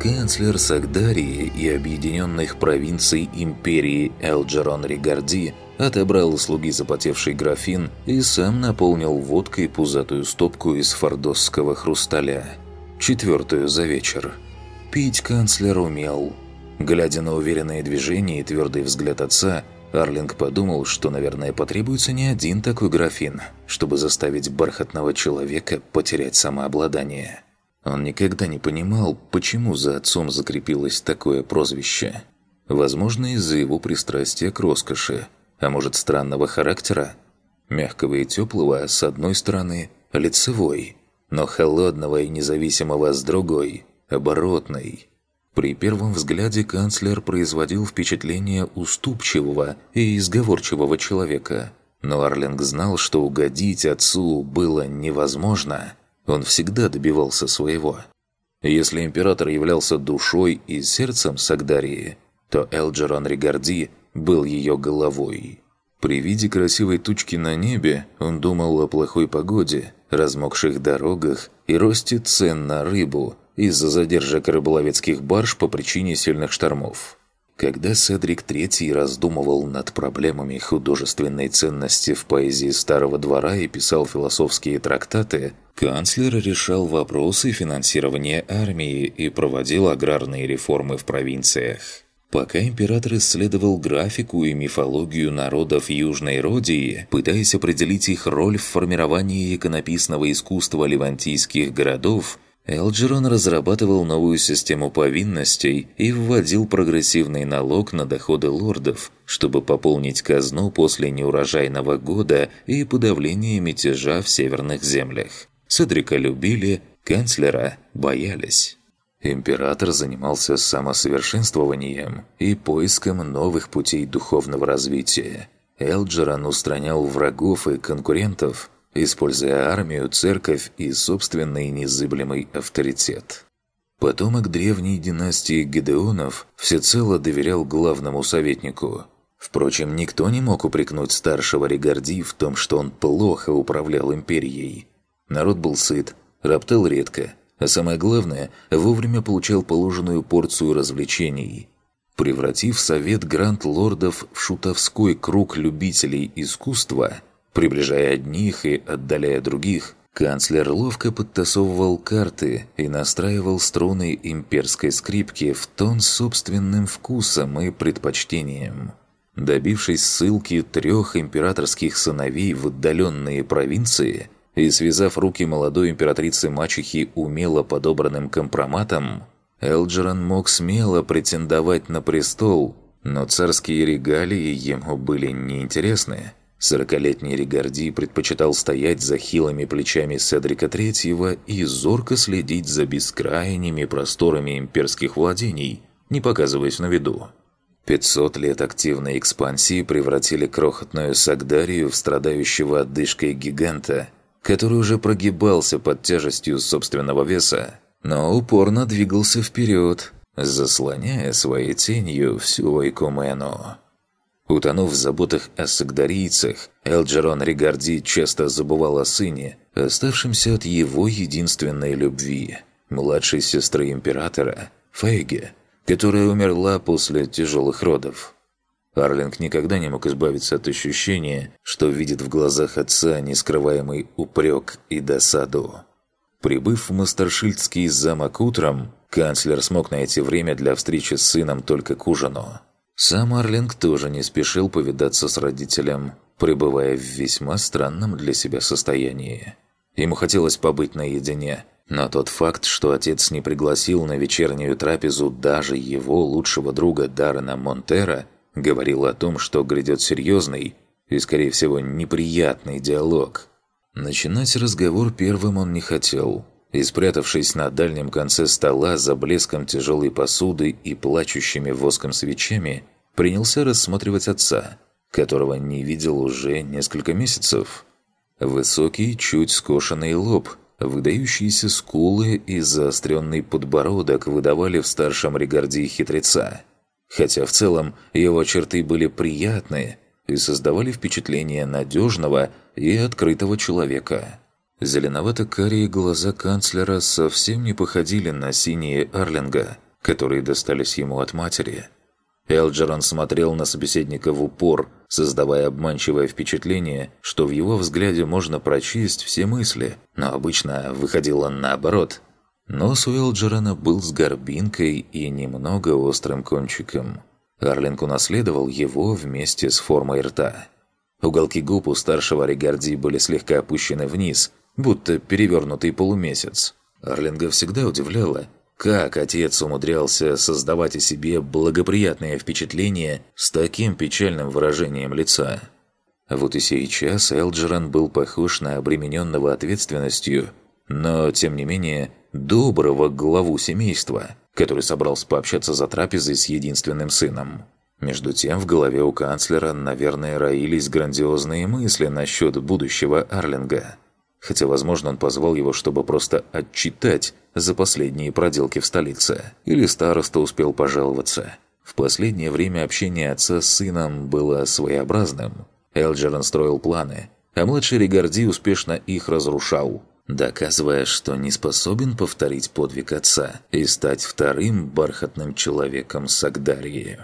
Канцлер Сагдарии и объединенных провинций империи Элджерон Ригарди отобрал у слуги запотевший графин и сам наполнил водкой пузатую стопку из фордосского хрусталя. Четвертую за вечер. Пить канцлер умел. Глядя на уверенные движения и твердый взгляд отца, Арлинг подумал, что, наверное, потребуется не один такой графин, чтобы заставить бархатного человека потерять самообладание. Он никогда не понимал, почему за отцом закрепилось такое прозвище. Возможно, из-за его пристрастия к роскоши, а может, странного характера. Мягкого и теплого с одной стороны, лицевой, но холодного и независимого с другой, оборотной. При первом взгляде канцлер производил впечатление уступчивого и изговорчивого человека. Но Арлинг знал, что угодить отцу было невозможно – он всегда добивался своего. Если император являлся душой и сердцем Сагдарии, то Элджерон Ригарди был ее головой. При виде красивой тучки на небе он думал о плохой погоде, размокших дорогах и росте цен на рыбу из-за задержек рыболовецких барж по причине сильных штормов. Когда Седрик III раздумывал над проблемами художественной ценности в поэзии Старого Двора и писал философские трактаты, канцлер решал вопросы финансирования армии и проводил аграрные реформы в провинциях. Пока император исследовал графику и мифологию народов Южной Родии, пытаясь определить их роль в формировании иконописного искусства левантийских городов – Элджерон разрабатывал новую систему повинностей и вводил прогрессивный налог на доходы лордов, чтобы пополнить казну после неурожайного года и подавления мятежа в северных землях. Седрика любили, канцлера боялись. Император занимался самосовершенствованием и поиском новых путей духовного развития. Элджерон устранял врагов и конкурентов – используя армию, церковь и собственный незыблемый авторитет. Потомок древней династии Гедеонов всецело доверял главному советнику. Впрочем, никто не мог упрекнуть старшего Регарди в том, что он плохо управлял империей. Народ был сыт, роптал редко, а самое главное, вовремя получал положенную порцию развлечений. Превратив совет гранд-лордов в шутовской круг любителей искусства – Приближая одних и отдаляя других, канцлер ловко подтасовывал карты и настраивал струны имперской скрипки в тон собственным вкусом и предпочтением. Добившись ссылки трех императорских сыновей в отдаленные провинции и связав руки молодой императрицы-мачехи умело подобранным компроматом, Элджерон мог смело претендовать на престол, но царские регалии ему были неинтересны – Сорокалетний Ригарди предпочитал стоять за хилыми плечами Седрика Третьего и зорко следить за бескрайними просторами имперских владений, не показываясь на виду. 500 лет активной экспансии превратили крохотную Сагдарию в страдающего отдышкой гиганта, который уже прогибался под тяжестью собственного веса, но упорно двигался вперед, заслоняя своей тенью всю Айкумену. Утонув в заботах о сагдарийцах, Элджерон Ригарди часто забывал о сыне, оставшемся от его единственной любви – младшей сестры императора, Фейге, которая умерла после тяжелых родов. Арлинг никогда не мог избавиться от ощущения, что видит в глазах отца нескрываемый упрек и досаду. Прибыв в Мастершильдский замок утром, канцлер смог найти время для встречи с сыном только к ужину – сам Арлинг тоже не спешил повидаться с родителем, пребывая в весьма странном для себя состоянии. Ему хотелось побыть наедине, но тот факт, что отец не пригласил на вечернюю трапезу даже его лучшего друга Даррена Монтера, говорил о том, что грядет серьезный и, скорее всего, неприятный диалог. Начинать разговор первым он не хотел – и, спрятавшись на дальнем конце стола за блеском тяжелой посуды и плачущими воском свечами, принялся рассматривать отца, которого не видел уже несколько месяцев. Высокий, чуть скошенный лоб, выдающиеся скулы и заостренный подбородок выдавали в старшем регарде хитреца. Хотя в целом его черты были приятные и создавали впечатление надежного и открытого человека. Зеленовато-карие глаза канцлера совсем не походили на синие Арлинга, которые достались ему от матери. Элджерон смотрел на собеседника в упор, создавая обманчивое впечатление, что в его взгляде можно прочесть все мысли, но обычно выходило наоборот. Нос у Элджерона был с горбинкой и немного острым кончиком. Арлинг унаследовал его вместе с формой рта. Уголки губ у старшего Ригарди были слегка опущены вниз, будто перевернутый полумесяц. Арлинга всегда удивляло, как отец умудрялся создавать о себе благоприятное впечатление с таким печальным выражением лица. Вот и сейчас Элджеран был похож на обремененного ответственностью, но, тем не менее, доброго главу семейства, который собрался пообщаться за трапезой с единственным сыном. Между тем, в голове у канцлера, наверное, роились грандиозные мысли насчет будущего Арлинга. Хотя, возможно, он позвал его, чтобы просто отчитать за последние проделки в столице. Или староста успел пожаловаться. В последнее время общение отца с сыном было своеобразным. Элджерон строил планы, а младший Ригарди успешно их разрушал, доказывая, что не способен повторить подвиг отца и стать вторым бархатным человеком Сагдарии.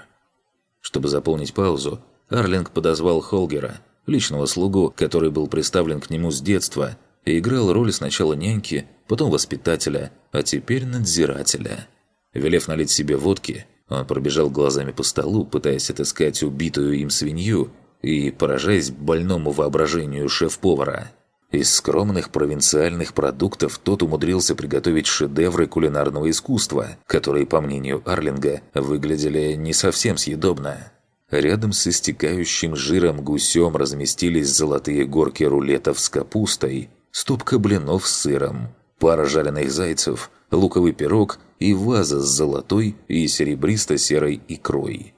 Чтобы заполнить паузу, Арлинг подозвал Холгера, личного слугу, который был представлен к нему с детства и играл роль сначала няньки, потом воспитателя, а теперь надзирателя. Велев налить себе водки, он пробежал глазами по столу, пытаясь отыскать убитую им свинью и поражаясь больному воображению шеф-повара. Из скромных провинциальных продуктов тот умудрился приготовить шедевры кулинарного искусства, которые, по мнению Арлинга, выглядели не совсем съедобно. Рядом с истекающим жиром гусем разместились золотые горки рулетов с капустой, стопка блинов с сыром, пара жареных зайцев, луковый пирог и ваза с золотой и серебристо-серой икрой.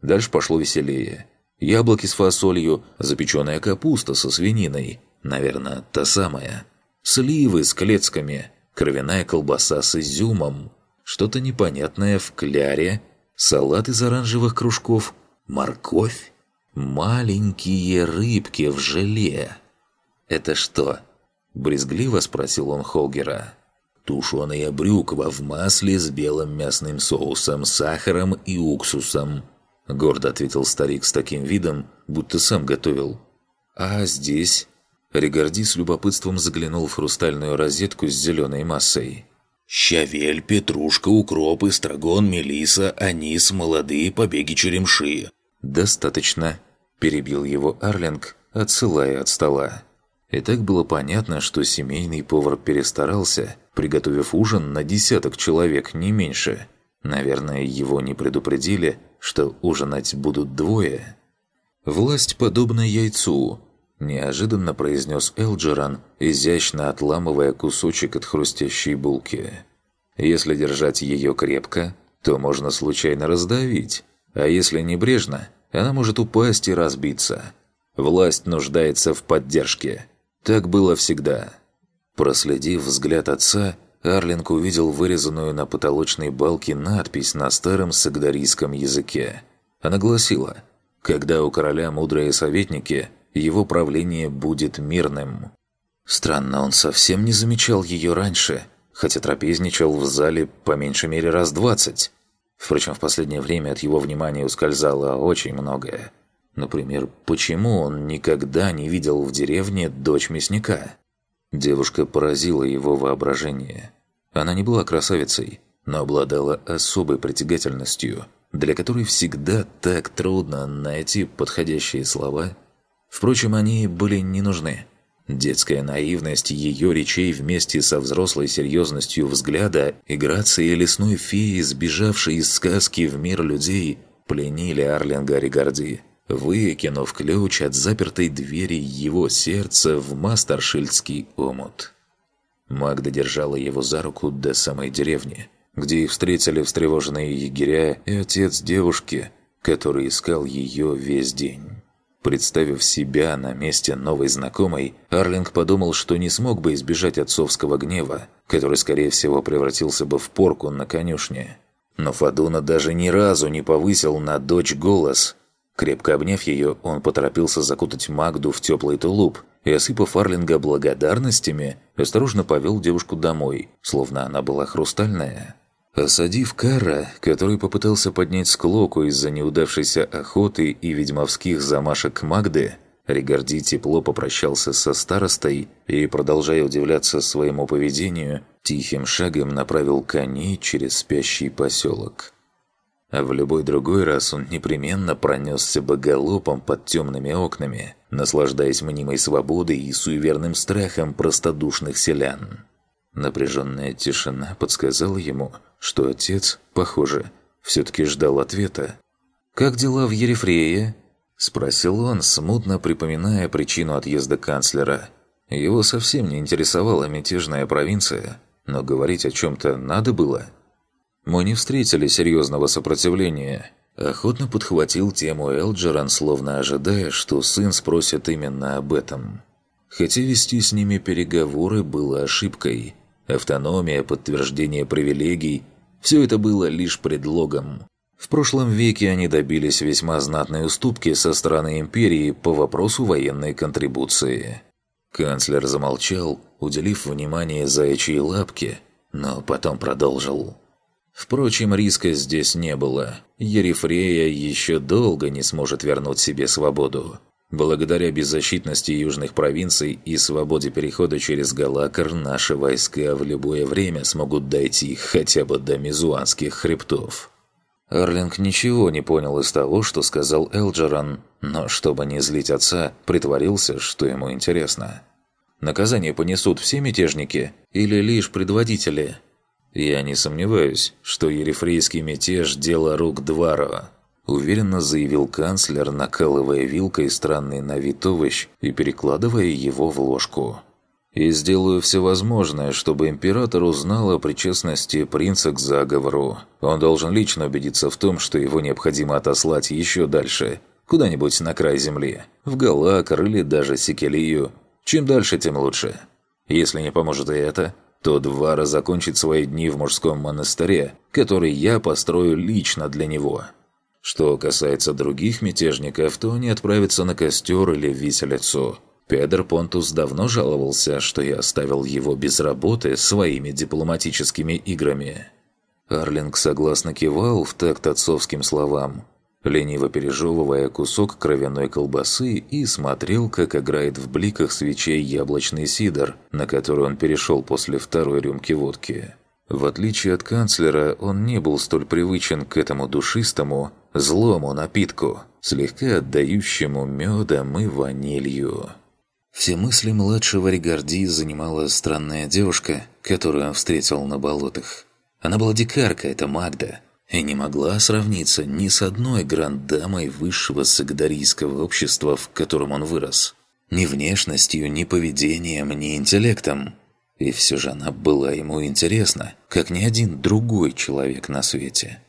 Дальше пошло веселее. Яблоки с фасолью, запеченная капуста со свининой, наверное, та самая, сливы с клетками, кровяная колбаса с изюмом, что-то непонятное в кляре, салат из оранжевых кружков, морковь, маленькие рыбки в желе. Это что, Брезгливо спросил он Холгера. «Тушеная брюква в масле с белым мясным соусом, сахаром и уксусом», – гордо ответил старик с таким видом, будто сам готовил. «А здесь?» Регарди с любопытством заглянул в хрустальную розетку с зеленой массой. «Щавель, петрушка, укроп, эстрагон, мелиса, анис, молодые побеги черемши». «Достаточно», – перебил его Арлинг, отсылая от стола. И так было понятно, что семейный повар перестарался, приготовив ужин на десяток человек, не меньше. Наверное, его не предупредили, что ужинать будут двое. «Власть подобна яйцу», – неожиданно произнес Элджеран, изящно отламывая кусочек от хрустящей булки. «Если держать ее крепко, то можно случайно раздавить, а если небрежно, она может упасть и разбиться. Власть нуждается в поддержке». Так было всегда. Проследив взгляд отца, Арлинг увидел вырезанную на потолочной балке надпись на старом сагдарийском языке. Она гласила «Когда у короля мудрые советники, его правление будет мирным». Странно, он совсем не замечал ее раньше, хотя трапезничал в зале по меньшей мере раз двадцать. Впрочем, в последнее время от его внимания ускользало очень многое. Например, почему он никогда не видел в деревне дочь мясника? Девушка поразила его воображение. Она не была красавицей, но обладала особой притягательностью, для которой всегда так трудно найти подходящие слова. Впрочем, они были не нужны. Детская наивность ее речей вместе со взрослой серьезностью взгляда и грацией лесной феи, сбежавшей из сказки в мир людей, пленили Арлинга Ригарди выкинув ключ от запертой двери его сердца в Мастершильдский омут. Магда держала его за руку до самой деревни, где их встретили встревоженные егеря и отец девушки, который искал ее весь день. Представив себя на месте новой знакомой, Арлинг подумал, что не смог бы избежать отцовского гнева, который, скорее всего, превратился бы в порку на конюшне. Но Фадуна даже ни разу не повысил на дочь голос – Крепко обняв ее, он поторопился закутать Магду в теплый тулуп и, осыпав Арлинга благодарностями, осторожно повел девушку домой, словно она была хрустальная. Осадив Кара, который попытался поднять склоку из-за неудавшейся охоты и ведьмовских замашек Магды, Ригарди тепло попрощался со старостой и, продолжая удивляться своему поведению, тихим шагом направил коней через спящий поселок. А в любой другой раз он непременно пронесся бы галопом под темными окнами, наслаждаясь мнимой свободой и суеверным страхом простодушных селян. Напряженная тишина подсказала ему, что отец, похоже, все-таки ждал ответа. «Как дела в Ерефрее?» Спросил он, смутно припоминая причину отъезда канцлера. Его совсем не интересовала мятежная провинция, но говорить о чем-то надо было. Мы не встретили серьезного сопротивления. Охотно подхватил тему Элджеран, словно ожидая, что сын спросит именно об этом. Хотя вести с ними переговоры было ошибкой. Автономия, подтверждение привилегий – все это было лишь предлогом. В прошлом веке они добились весьма знатной уступки со стороны империи по вопросу военной контрибуции. Канцлер замолчал, уделив внимание заячьей лапке, но потом продолжил. Впрочем, риска здесь не было. Ерифрея еще долго не сможет вернуть себе свободу. Благодаря беззащитности южных провинций и свободе перехода через Галакар наши войска в любое время смогут дойти хотя бы до Мизуанских хребтов. Арлинг ничего не понял из того, что сказал Элджеран, но, чтобы не злить отца, притворился, что ему интересно. Наказание понесут все мятежники или лишь предводители? Я не сомневаюсь, что ерефрейский мятеж – дело рук Дварова. Уверенно заявил канцлер, накалывая вилкой странный на вид овощ и перекладывая его в ложку и сделаю все возможное, чтобы император узнал о причастности принца к заговору. Он должен лично убедиться в том, что его необходимо отослать еще дальше, куда-нибудь на край земли, в Галакар или даже Секелию. Чем дальше, тем лучше. Если не поможет и это, то Двара закончит свои дни в мужском монастыре, который я построю лично для него. Что касается других мятежников, то они отправятся на костер или виселицу – Педер Понтус давно жаловался, что я оставил его без работы своими дипломатическими играми. Арлинг согласно кивал в такт отцовским словам, лениво пережевывая кусок кровяной колбасы и смотрел, как играет в бликах свечей яблочный сидр, на который он перешел после второй рюмки водки. В отличие от канцлера, он не был столь привычен к этому душистому, злому напитку, слегка отдающему медом и ванилью. Все мысли младшего Ригарди занимала странная девушка, которую он встретил на болотах. Она была дикарка, это Магда, и не могла сравниться ни с одной грандамой высшего сагдарийского общества, в котором он вырос. Ни внешностью, ни поведением, ни интеллектом. И все же она была ему интересна, как ни один другой человек на свете.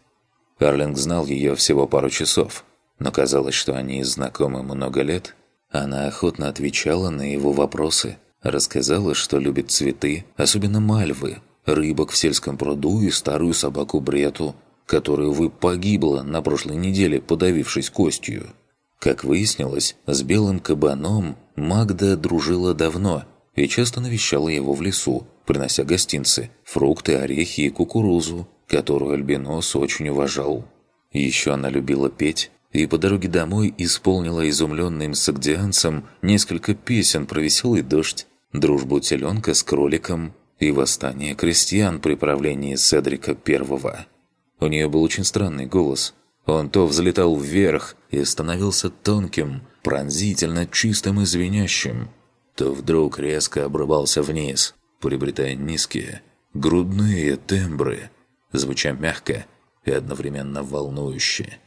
Арлинг знал ее всего пару часов, но казалось, что они знакомы много лет – она охотно отвечала на его вопросы, рассказала, что любит цветы, особенно мальвы, рыбок в сельском пруду и старую собаку Брету, которую вы погибла на прошлой неделе, подавившись костью. Как выяснилось, с белым кабаном Магда дружила давно и часто навещала его в лесу, принося гостинцы, фрукты, орехи и кукурузу, которую Альбинос очень уважал. Еще она любила петь, и по дороге домой исполнила изумленным сагдианцем несколько песен про веселый дождь, дружбу теленка с кроликом и восстание крестьян при правлении Седрика I. У нее был очень странный голос. Он то взлетал вверх и становился тонким, пронзительно чистым и звенящим, то вдруг резко обрывался вниз, приобретая низкие, грудные тембры, звуча мягко и одновременно волнующе.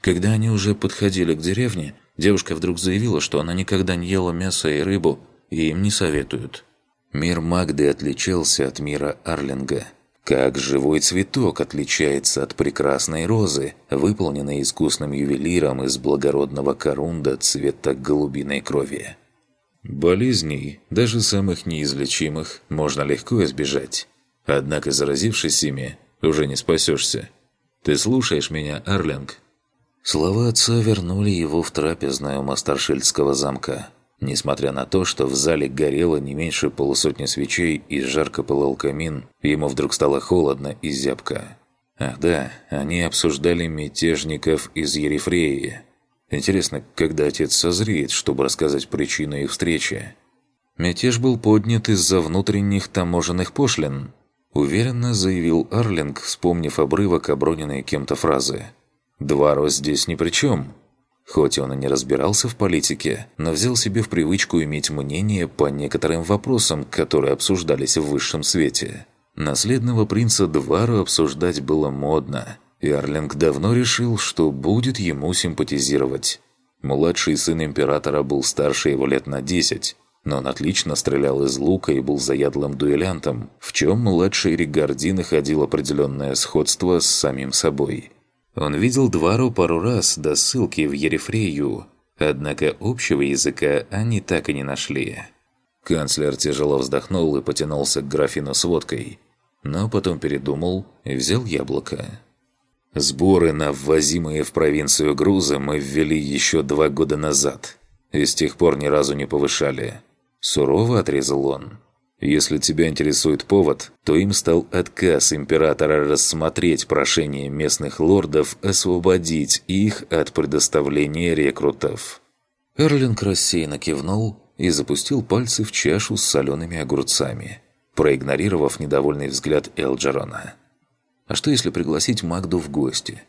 Когда они уже подходили к деревне, девушка вдруг заявила, что она никогда не ела мясо и рыбу, и им не советуют. Мир Магды отличался от мира Арлинга. Как живой цветок отличается от прекрасной розы, выполненной искусным ювелиром из благородного корунда цвета голубиной крови. Болезней, даже самых неизлечимых, можно легко избежать. Однако, заразившись ими, уже не спасешься. Ты слушаешь меня, Арлинг? Слова отца вернули его в трапезную Мастаршильдского замка. Несмотря на то, что в зале горело не меньше полусотни свечей и жарко пылал камин, ему вдруг стало холодно и зябко. Ах да, они обсуждали мятежников из Ерефреи. Интересно, когда отец созреет, чтобы рассказать причину их встречи? Мятеж был поднят из-за внутренних таможенных пошлин, уверенно заявил Арлинг, вспомнив обрывок оброненной кем-то фразы. «Дваро здесь ни при чем». Хоть он и не разбирался в политике, но взял себе в привычку иметь мнение по некоторым вопросам, которые обсуждались в высшем свете. Наследного принца Двару обсуждать было модно, и Арлинг давно решил, что будет ему симпатизировать. Младший сын императора был старше его лет на 10, но он отлично стрелял из лука и был заядлым дуэлянтом, в чем младший Ригарди находил определенное сходство с самим собой – он видел Двару пару раз до ссылки в Ерефрею, однако общего языка они так и не нашли. Канцлер тяжело вздохнул и потянулся к графину с водкой, но потом передумал и взял яблоко. Сборы на ввозимые в провинцию грузы мы ввели еще два года назад, и с тех пор ни разу не повышали. Сурово отрезал он. Если тебя интересует повод, то им стал отказ императора рассмотреть прошение местных лордов освободить их от предоставления рекрутов. Эрлинг рассеянно кивнул и запустил пальцы в чашу с солеными огурцами, проигнорировав недовольный взгляд Элджерона. А что если пригласить Магду в гости?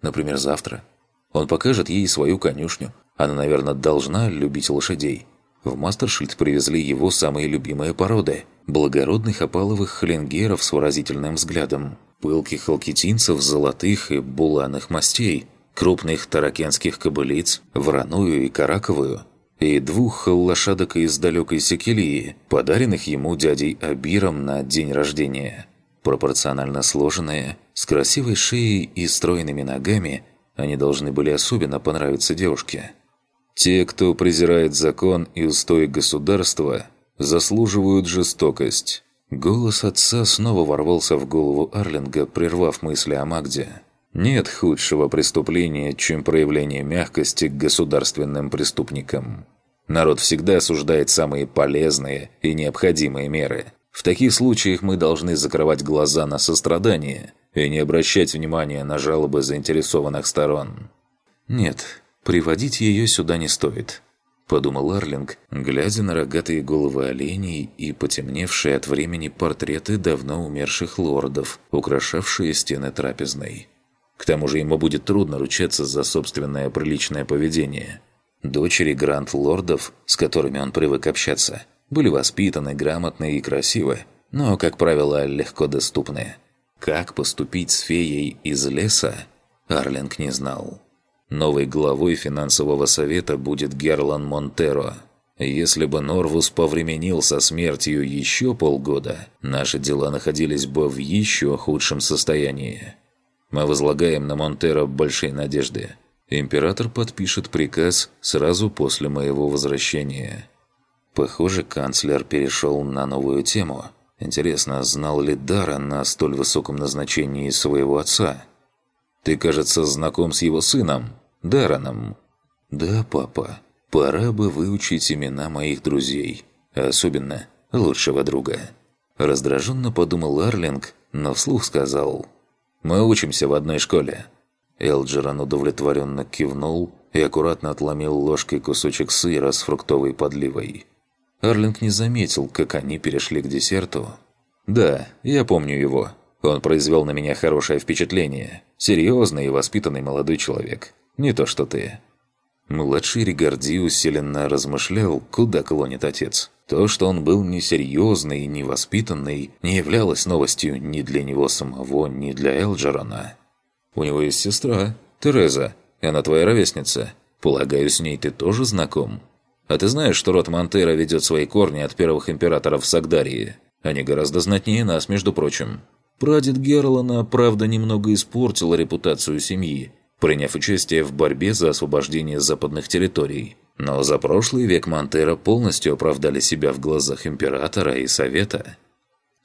Например, завтра? Он покажет ей свою конюшню. Она, наверное, должна любить лошадей. В Мастершильд привезли его самые любимые породы – благородных опаловых хленгеров с выразительным взглядом, пылких халкитинцев золотых и буланых мастей, крупных таракенских кобылиц, вороную и караковую, и двух лошадок из далекой Секелии, подаренных ему дядей Абиром на день рождения. Пропорционально сложенные, с красивой шеей и стройными ногами, они должны были особенно понравиться девушке. Те, кто презирает закон и устои государства, заслуживают жестокость. Голос отца снова ворвался в голову Арлинга, прервав мысли о Магде. Нет худшего преступления, чем проявление мягкости к государственным преступникам. Народ всегда осуждает самые полезные и необходимые меры. В таких случаях мы должны закрывать глаза на сострадание и не обращать внимания на жалобы заинтересованных сторон. Нет, Приводить ее сюда не стоит», – подумал Арлинг, глядя на рогатые головы оленей и потемневшие от времени портреты давно умерших лордов, украшавшие стены трапезной. К тому же ему будет трудно ручаться за собственное приличное поведение. Дочери гранд-лордов, с которыми он привык общаться, были воспитаны, грамотны и красивы, но, как правило, легко доступны. Как поступить с феей из леса, Арлинг не знал. Новой главой финансового совета будет Герлан Монтеро. Если бы Норвус повременил со смертью еще полгода, наши дела находились бы в еще худшем состоянии. Мы возлагаем на Монтеро большие надежды. Император подпишет приказ сразу после моего возвращения. Похоже, канцлер перешел на новую тему. Интересно, знал ли Дара на столь высоком назначении своего отца? Ты, кажется, знаком с его сыном, Дараном. Да, папа, пора бы выучить имена моих друзей, особенно лучшего друга. Раздраженно подумал Арлинг, но вслух сказал. «Мы учимся в одной школе». Элджеран удовлетворенно кивнул и аккуратно отломил ложкой кусочек сыра с фруктовой подливой. Арлинг не заметил, как они перешли к десерту. «Да, я помню его. Он произвел на меня хорошее впечатление. Серьезный и воспитанный молодой человек. Не то что ты». Младший Ригарди усиленно размышлял, куда клонит отец. То, что он был несерьезный и невоспитанный, не являлось новостью ни для него самого, ни для Элджерона. «У него есть сестра, Тереза, она твоя ровесница. Полагаю, с ней ты тоже знаком? А ты знаешь, что род Монтера ведет свои корни от первых императоров Сагдарии? Они гораздо знатнее нас, между прочим». Прадед Герлана, правда, немного испортил репутацию семьи, приняв участие в борьбе за освобождение западных территорий. Но за прошлый век Монтера полностью оправдали себя в глазах Императора и Совета.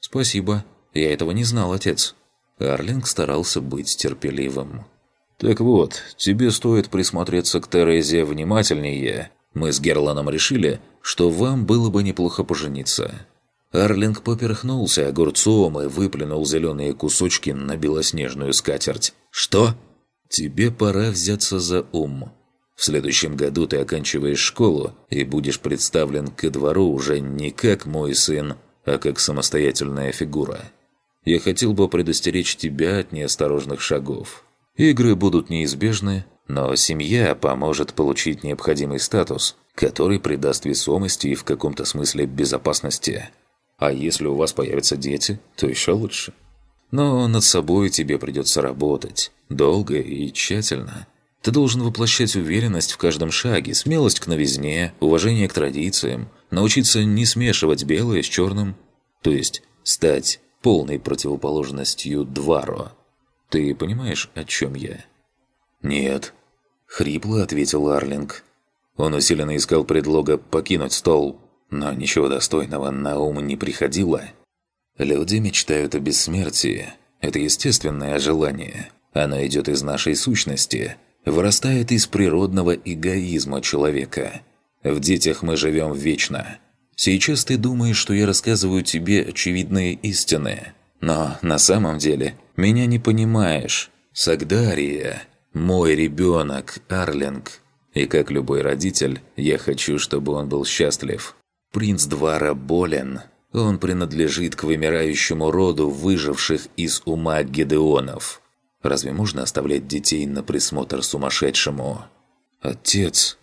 «Спасибо. Я этого не знал, отец». Арлинг старался быть терпеливым. «Так вот, тебе стоит присмотреться к Терезе внимательнее Мы с Герланом решили, что вам было бы неплохо пожениться». Арлинг поперхнулся огурцом и выплюнул зеленые кусочки на белоснежную скатерть. «Что?» «Тебе пора взяться за ум. В следующем году ты оканчиваешь школу и будешь представлен ко двору уже не как мой сын, а как самостоятельная фигура. Я хотел бы предостеречь тебя от неосторожных шагов. Игры будут неизбежны, но семья поможет получить необходимый статус, который придаст весомости и в каком-то смысле безопасности. А если у вас появятся дети, то еще лучше. Но над собой тебе придется работать. Долго и тщательно. Ты должен воплощать уверенность в каждом шаге, смелость к новизне, уважение к традициям, научиться не смешивать белое с черным, то есть стать полной противоположностью Дваро. Ты понимаешь, о чем я?» «Нет», — хрипло ответил Арлинг. Он усиленно искал предлога покинуть стол, но ничего достойного на ум не приходило. Люди мечтают о бессмертии. Это естественное желание. Оно идет из нашей сущности, вырастает из природного эгоизма человека. В детях мы живем вечно. Сейчас ты думаешь, что я рассказываю тебе очевидные истины. Но на самом деле меня не понимаешь. Сагдария – мой ребенок, Арлинг. И как любой родитель, я хочу, чтобы он был счастлив. Принц Двара болен. Он принадлежит к вымирающему роду выживших из ума Гедеонов. Разве можно оставлять детей на присмотр сумасшедшему? Отец,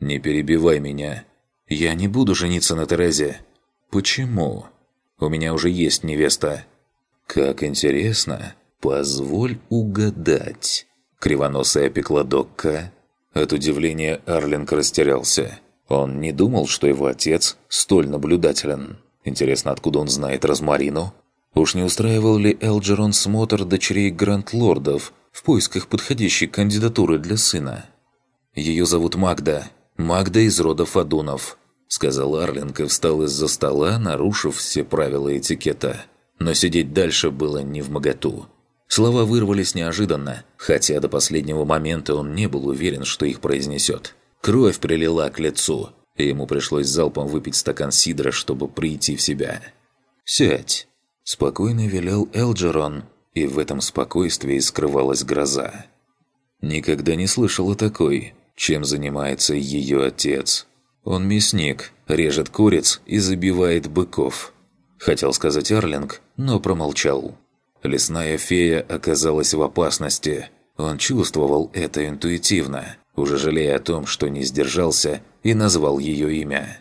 не перебивай меня. Я не буду жениться на Терезе. Почему? У меня уже есть невеста. Как интересно. Позволь угадать. Кривоносая пекладокка. От удивления Арлинг растерялся. Он не думал, что его отец столь наблюдателен. Интересно, откуда он знает Розмарину? Уж не устраивал ли Элджерон смотр дочерей Гранд-Лордов в поисках подходящей кандидатуры для сына? «Ее зовут Магда. Магда из рода Фадунов», — сказал Арлинг и встал из-за стола, нарушив все правила этикета. Но сидеть дальше было не в моготу. Слова вырвались неожиданно, хотя до последнего момента он не был уверен, что их произнесет. Кровь прилила к лицу, и ему пришлось залпом выпить стакан сидра, чтобы прийти в себя. «Сядь!» Спокойно велел Элджерон, и в этом спокойствии скрывалась гроза. Никогда не слышал о такой, чем занимается ее отец. Он мясник, режет куриц и забивает быков. Хотел сказать Арлинг, но промолчал. Лесная фея оказалась в опасности. Он чувствовал это интуитивно, уже жалея о том, что не сдержался и назвал ее имя.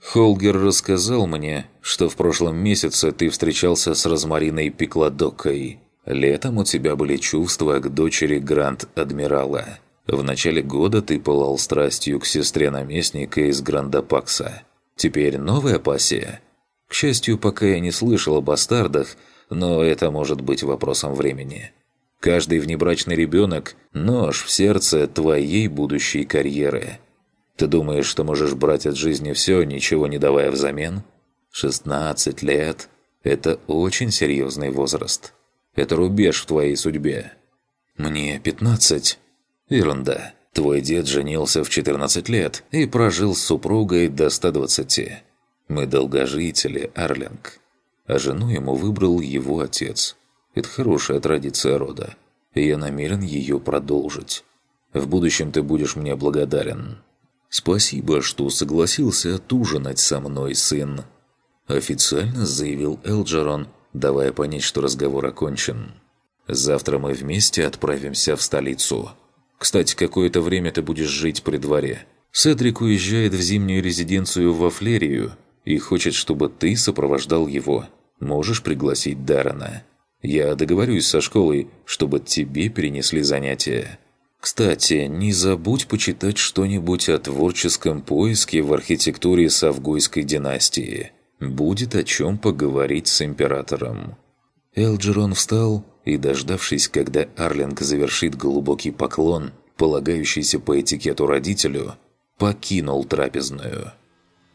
Холгер рассказал мне, что в прошлом месяце ты встречался с Розмариной Пикладокой. Летом у тебя были чувства к дочери Гранд-Адмирала. В начале года ты пылал страстью к сестре наместника из Грандапакса. Теперь новая пассия? К счастью, пока я не слышал о бастардах, но это может быть вопросом времени. Каждый внебрачный ребенок – нож в сердце твоей будущей карьеры – ты думаешь, что можешь брать от жизни все, ничего не давая взамен? 16 лет – это очень серьезный возраст. Это рубеж в твоей судьбе. Мне 15. Ерунда. Твой дед женился в 14 лет и прожил с супругой до 120. Мы долгожители, Арлинг. А жену ему выбрал его отец. Это хорошая традиция рода. И я намерен ее продолжить. В будущем ты будешь мне благодарен. «Спасибо, что согласился отужинать со мной, сын», – официально заявил Элджерон, давая понять, что разговор окончен. «Завтра мы вместе отправимся в столицу. Кстати, какое-то время ты будешь жить при дворе. Седрик уезжает в зимнюю резиденцию во Флерию и хочет, чтобы ты сопровождал его. Можешь пригласить Дарана. Я договорюсь со школой, чтобы тебе перенесли занятия». Кстати, не забудь почитать что-нибудь о творческом поиске в архитектуре Савгойской династии. Будет о чем поговорить с императором. Элджерон встал и, дождавшись, когда Арлинг завершит глубокий поклон, полагающийся по этикету родителю, покинул трапезную.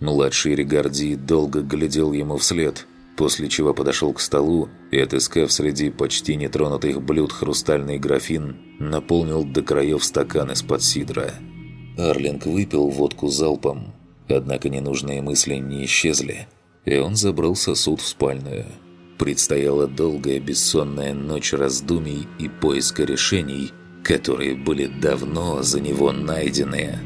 Младший Регарди долго глядел ему вслед – после чего подошел к столу и, отыскав среди почти нетронутых блюд хрустальный графин, наполнил до краев стакан из-под сидра. Арлинг выпил водку залпом. Однако ненужные мысли не исчезли, и он забрал сосуд в спальную. Предстояла долгая бессонная ночь раздумий и поиска решений, которые были давно за него найдены.